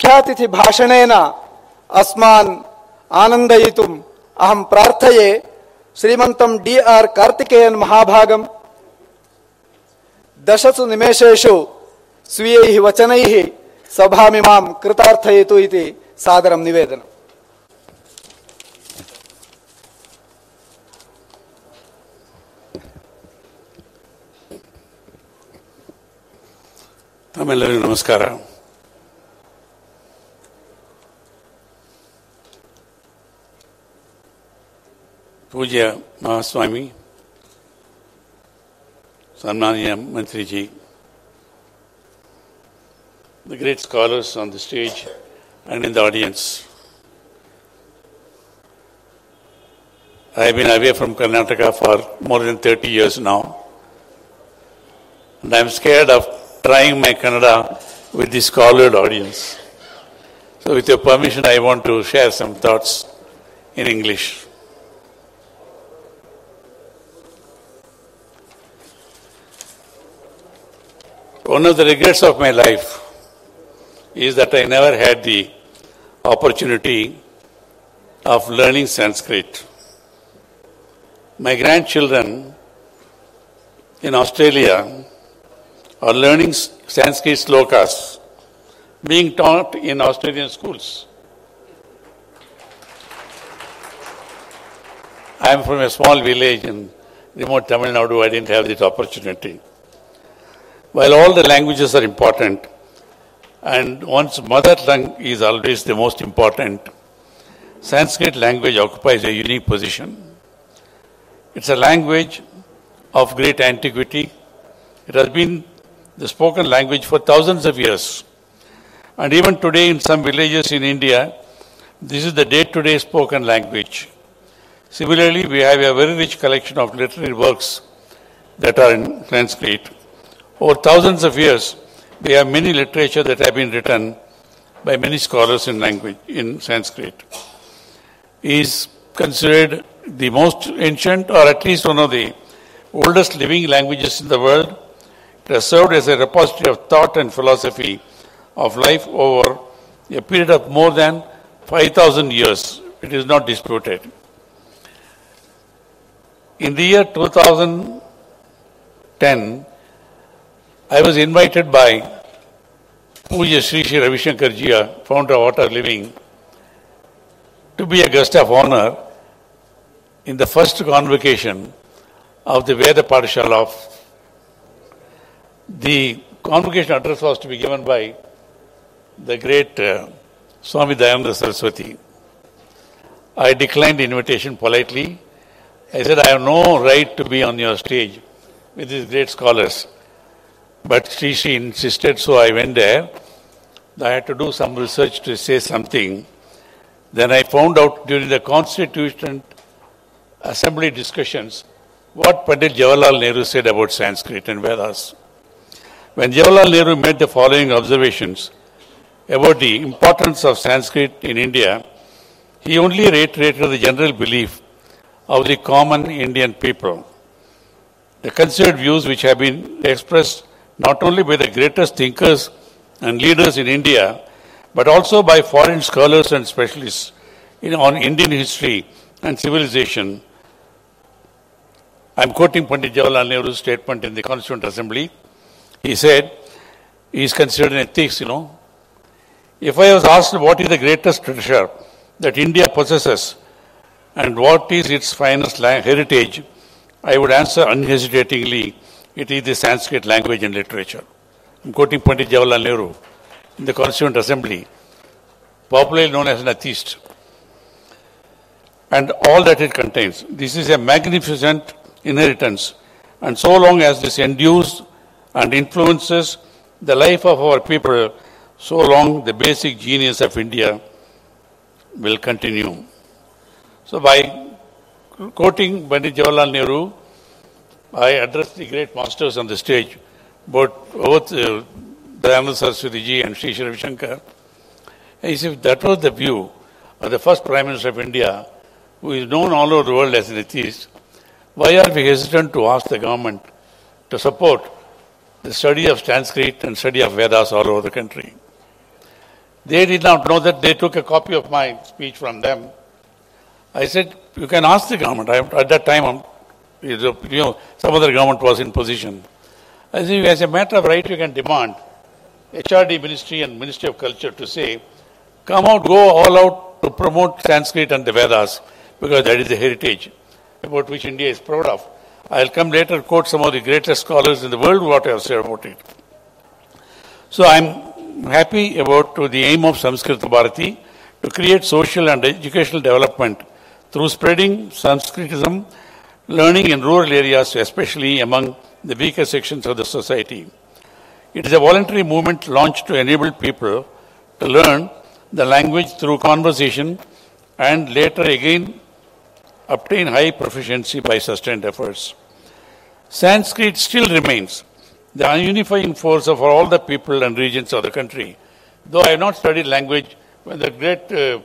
मुख्यातिथिभाषणेन अस्मान् आनन्दयितुम् अहं प्रार्थये श्रीमन्तं डि आर् कार्तिकेयन् महाभागम् दशसु निमेषेषु स्वीयैः वचनैः सभामिमां कृतार्थयतु इति सादरं निवेदनम् ತಮ್ಮೆಲ್ಲರಿಗೂ ನಮಸ್ಕಾರ ಪೂಜ್ಯ ಮಹಾಸ್ವಾಮಿ ಸನ್ಮಾನ್ಯ ಮಂತ್ರಿಜಿ the great scholars on the stage and in the audience. I have been away from Karnataka for more than 30 years now. And I'm scared of trying my Kannada with this scholared audience. So, with your permission, I want to share some thoughts in English. One of the regrets of my life is that I never had the opportunity of learning Sanskrit. My grandchildren in Australia are learning Sanskrit slokas being taught in Australian schools. I am from a small village in remote Tamil Nadu. I didn't have this opportunity. While all the languages are important, and one's mother tongue is always the most important, Sanskrit language occupies a unique position. It's a language of great antiquity. It has been the spoken language for thousands of years. And even today, in some villages in India, this is the day to day spoken language. Similarly, we have a very rich collection of literary works that are in Sanskrit. Over thousands of years, we have many literature that have been written by many scholars in language in Sanskrit. Is considered the most ancient, or at least one of the oldest living languages in the world. It has served as a repository of thought and philosophy of life over a period of more than 5,000 years. It is not disputed. In the year 2010, I was invited by Puja Sri Sri founder of Art of Living, to be a guest of honor in the first convocation of the Veda of the convocation address was to be given by the great uh, Swami Dayananda Saraswati. I declined the invitation politely. I said, I have no right to be on your stage with these great scholars. But Sri Sri insisted, so I went there. I had to do some research to say something. Then I found out during the Constitution Assembly discussions what Pandit Jawaharlal Nehru said about Sanskrit and Vedas. When Jawaharlal Nehru made the following observations about the importance of Sanskrit in India, he only reiterated the general belief of the common Indian people. The considered views which have been expressed not only by the greatest thinkers and leaders in India, but also by foreign scholars and specialists in, on Indian history and civilization. I'm quoting Pandit Jawaharlal Nehru's statement in the Constituent Assembly. He said, he is considered an atheist, you know. If I was asked what is the greatest treasure that India possesses and what is its finest heritage, I would answer unhesitatingly, it is the Sanskrit language and literature. I'm quoting Pandit Jawaharlal Nehru in the Constituent Assembly, popularly known as an atheist, and all that it contains. This is a magnificent inheritance, and so long as this endures and influences the life of our people, so long the basic genius of India will continue. So, by quoting Pandit Jawaharlal Nehru, I addressed the great masters on the stage, both, both uh, Dayananda Saraswati ji and Sri Ravi Shankar. I said, that was the view of the first Prime Minister of India, who is known all over the world as an atheist, why are we hesitant to ask the government to support the study of Sanskrit and study of Vedas all over the country? They did not know that they took a copy of my speech from them. I said, you can ask the government. I, at that time, um, you know, some other government was in position. I said, as a matter of right, you can demand HRD Ministry and Ministry of Culture to say, come out, go all out to promote Sanskrit and the Vedas, because that is the heritage about which India is proud of. I'll come later quote some of the greatest scholars in the world what I have said about it. So I'm happy about the aim of Sanskrit Bharati to create social and educational development through spreading Sanskritism, learning in rural areas, especially among the weaker sections of the society. It is a voluntary movement launched to enable people to learn the language through conversation and later again obtain high proficiency by sustained efforts. Sanskrit still remains the unifying force of all the people and regions of the country. Though I have not studied language, when the great uh,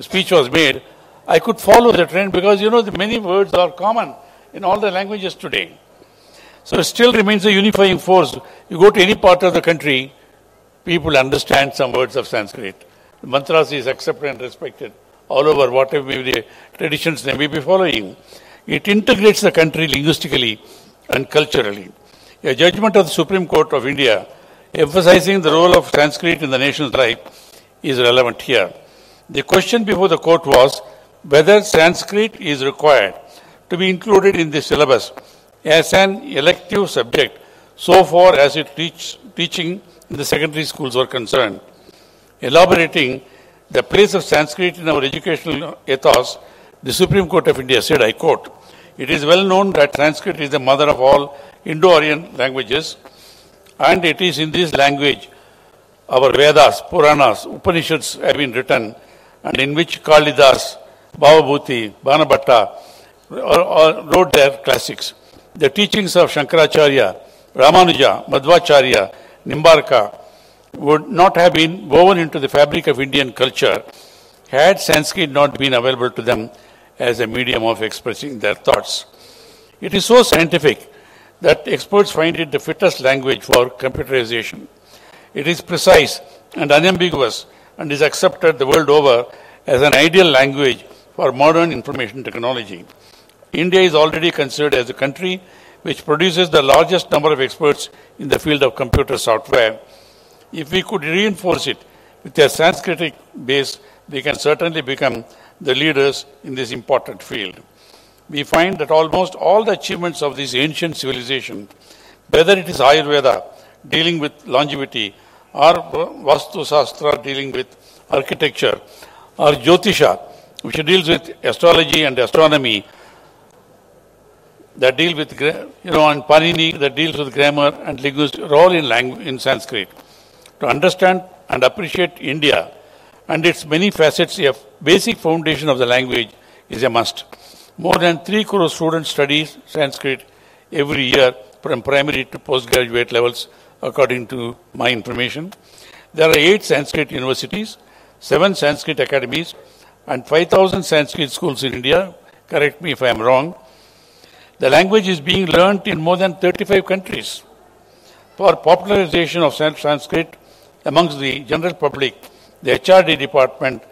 speech was made, I could follow the trend because you know the many words are common in all the languages today. So it still remains a unifying force. You go to any part of the country, people understand some words of Sanskrit. The mantras is accepted and respected all over, whatever the traditions they may be following. It integrates the country linguistically and culturally. A judgment of the Supreme Court of India emphasizing the role of Sanskrit in the nation's life is relevant here. The question before the court was whether Sanskrit is required to be included in the syllabus as an elective subject so far as it teach, teaching in the secondary schools were concerned. Elaborating the place of Sanskrit in our educational ethos, the Supreme Court of India said, I quote, It is well known that Sanskrit is the mother of all Indo-Aryan languages, and it is in this language our Vedas, Puranas, Upanishads have been written, and in which Kalidas, Bhavabhuti, Banabhatta wrote their classics. The teachings of Shankaracharya, Ramanuja, Madhvacharya, Nimbarka would not have been woven into the fabric of Indian culture had Sanskrit not been available to them as a medium of expressing their thoughts. It is so scientific that experts find it the fittest language for computerization. It is precise and unambiguous and is accepted the world over as an ideal language for modern information technology. India is already considered as a country which produces the largest number of experts in the field of computer software. If we could reinforce it with a Sanskritic base, we can certainly become the leaders in this important field. We find that almost all the achievements of this ancient civilization, whether it is Ayurveda dealing with longevity, or Vastu Sastra dealing with architecture, or Jyotisha, which deals with astrology and astronomy, that deal with, you know, and Panini that deals with grammar and linguistics, are all in, language, in Sanskrit. To understand and appreciate India and its many facets, a basic foundation of the language is a must. More than 3 crore students study Sanskrit every year from primary to postgraduate levels, according to my information. There are 8 Sanskrit universities, 7 Sanskrit academies, and 5,000 Sanskrit schools in India. Correct me if I am wrong. The language is being learnt in more than 35 countries. For popularization of Sanskrit amongst the general public, the HRD department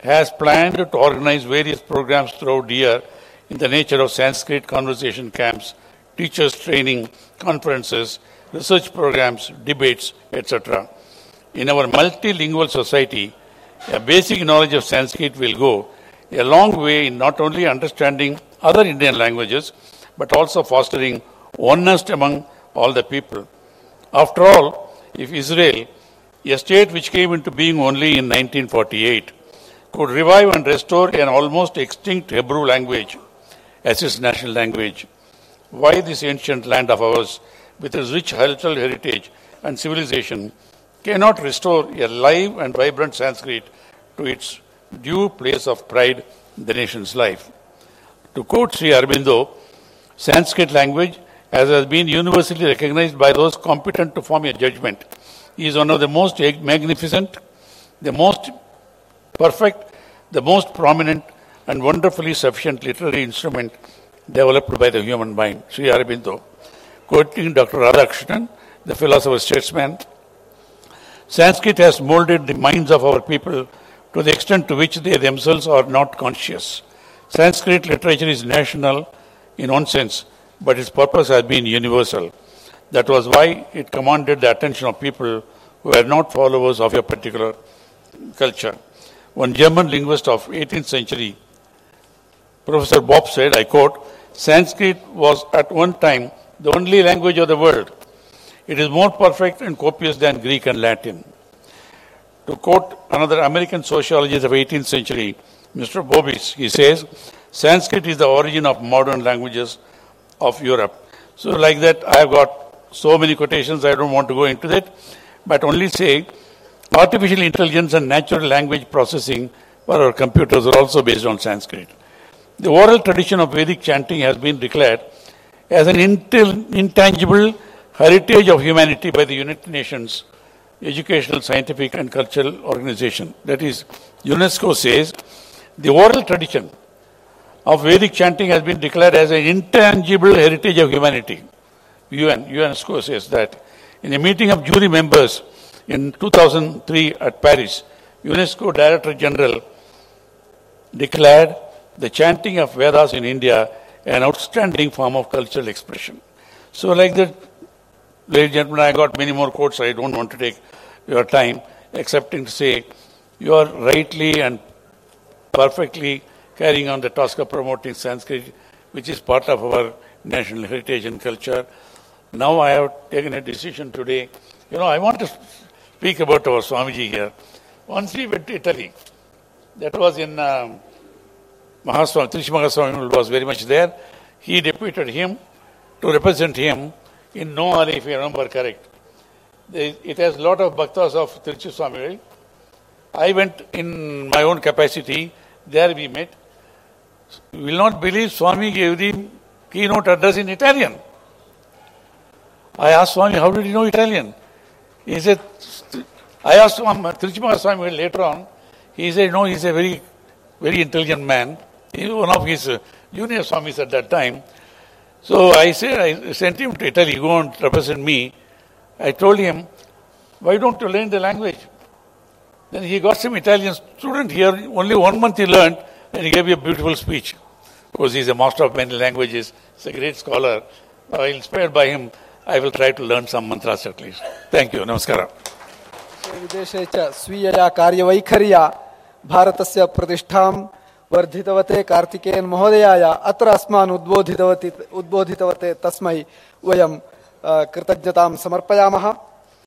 has planned to organize various programs throughout the year in the nature of Sanskrit conversation camps, teachers training, conferences, research programs, debates, etc. In our multilingual society, a basic knowledge of Sanskrit will go a long way in not only understanding other Indian languages, but also fostering oneness among all the people. After all, if Israel, a state which came into being only in 1948, could revive and restore an almost extinct Hebrew language as its national language, why this ancient land of ours, with its rich cultural heritage and civilization, cannot restore a live and vibrant Sanskrit to its due place of pride in the nation's life? To quote Sri Aurobindo, Sanskrit language, as has been universally recognized by those competent to form a judgment, is one of the most magnificent, the most perfect, the most prominent, and wonderfully sufficient literary instrument developed by the human mind. Sri Aurobindo, quoting Dr. Radhakrishnan, the philosopher statesman, Sanskrit has molded the minds of our people to the extent to which they themselves are not conscious. Sanskrit literature is national in one sense, but its purpose has been universal. That was why it commanded the attention of people who were not followers of a particular culture. One German linguist of 18th century, Professor Bopp said, I quote, Sanskrit was at one time the only language of the world. It is more perfect and copious than Greek and Latin. To quote another American sociologist of 18th century, Mr. Bobis, he says, Sanskrit is the origin of modern languages of Europe. So like that, I have got so many quotations, I don't want to go into that, but only say artificial intelligence and natural language processing for our computers are also based on Sanskrit. The oral tradition of Vedic chanting has been declared as an intangible heritage of humanity by the United Nations Educational, Scientific and Cultural Organization. That is, UNESCO says the oral tradition of Vedic chanting has been declared as an intangible heritage of humanity. UN, UNESCO says that. In a meeting of jury members in 2003 at Paris, UNESCO Director General declared the chanting of Vedas in India an outstanding form of cultural expression. So, like that, ladies and gentlemen, I got many more quotes. I don't want to take your time, excepting to say you are rightly and perfectly carrying on the task of promoting Sanskrit, which is part of our national heritage and culture. Now I have taken a decision today. You know, I want to speak about our Swamiji here. Once we went to Italy, that was in um, Tiruchi Mahaswami was very much there. He deputed him to represent him in Noali, if you remember correct. It has a lot of bhaktas of Tiruchi Swami. I went in my own capacity. There we met. You will not believe Swami gave the keynote address in Italian. I asked Swami, how did you know Italian? He said, I asked Tiruchi Swami later on. He said, no, he's a very, very intelligent man. He was one of his uh, junior Swamis at that time. So I said, I sent him to Italy, go and represent me. I told him, why don't you learn the language? Then he got some Italian student here, only one month he learned, and he gave me a beautiful speech. Of course, he's a master of many languages, he's a great scholar. Uh, inspired by him, I will try to learn some mantras at least. Thank you. Namaskara. विदेशे च स्वीयया कार्यवैखर्या भारतस्य प्रतिष्ठां वर्धितवते कार्तिकेयन् महोदयाय अत्र अस्मान् उद्बोधितवती उद्बोधितवते तस्मै वयं अ, कृतज्ञतां समर्पयामः